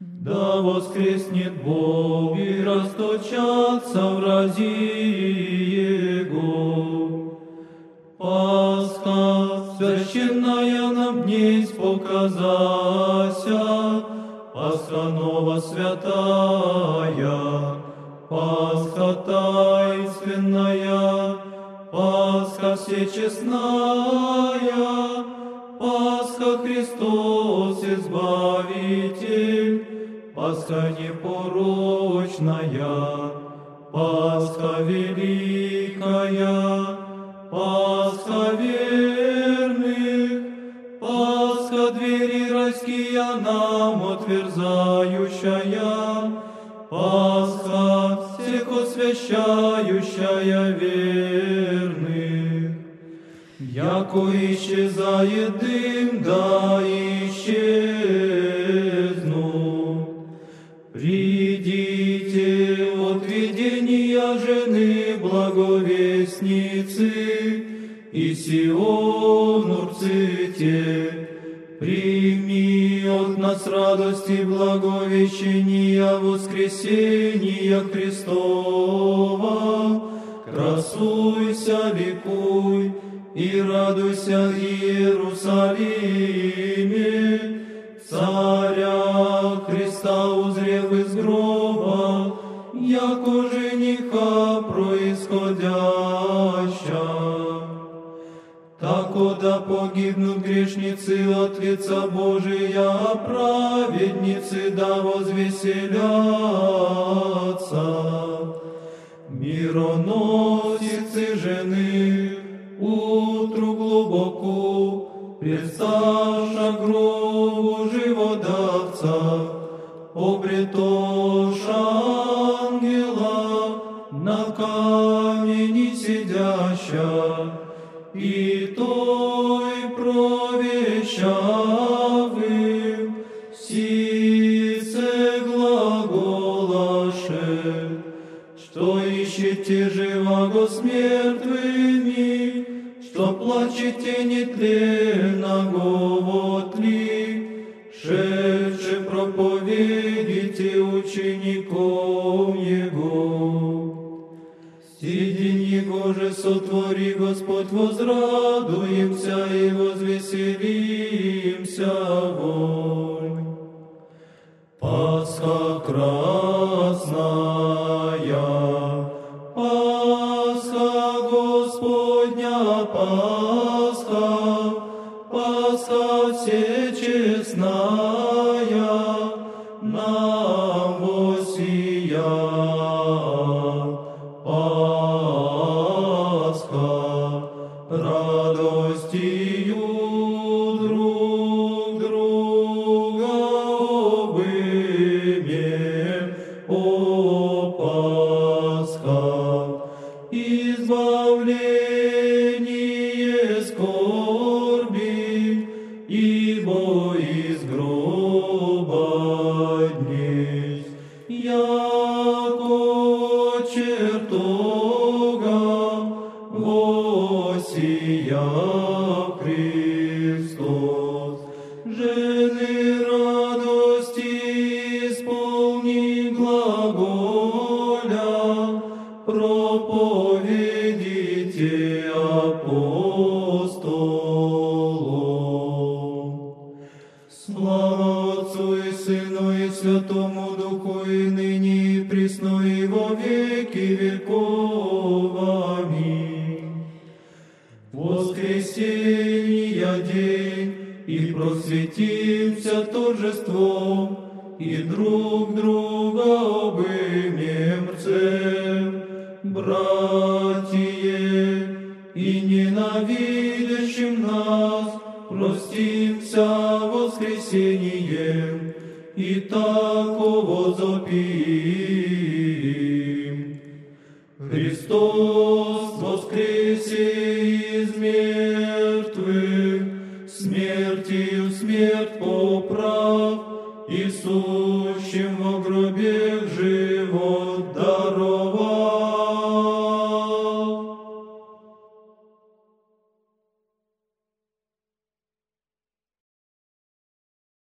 Да воскреснет Бог и расточатся врази Его. Пасха священная нам днесь показася, Пасха нова святая, Пасха таинственная, Пасха всечестная, Христос Избавитель, Пасха непорочная, Пасха великая, Пасха верных, Пасха двери райские нам отверзающая, Пасха всех освящающая верных. Яко исчезает дым, да исчезну. Придите от видения жены благовестницы, и Сиону рците, Прими от нас радости благовещения воскресения Христова, красуйся, ликуй, и радуйся, Иерусалиме, Царя Христа узрев из гроба, яко жениха происходяща. Такода погибнут грешницы от лица Божия, а праведницы да возвеселятся. Мироносицы жены, утру глубоко, представша гробу живодавца, обретош ангела на камени сидяща, что ищете живого с мертвыми, что плачете нетленного тли, шедше проповедите учеников Его. Сидень Его же сотвори, Господь, возрадуемся и возвеселимся вонь. Пасха красная, всечестная, нам восия. Пасха, радостью друг друга обымем, чертога восия Христос. Жены радости исполни глаголя, проповедите апостолу. Присно во веки веков. Аминь. Воскресенья день, и просветимся торжеством, и друг друга обымем рцем, братья, и ненавидящим нас простимся воскресением, и таково возопим. Христос воскресе из мертвых, смертью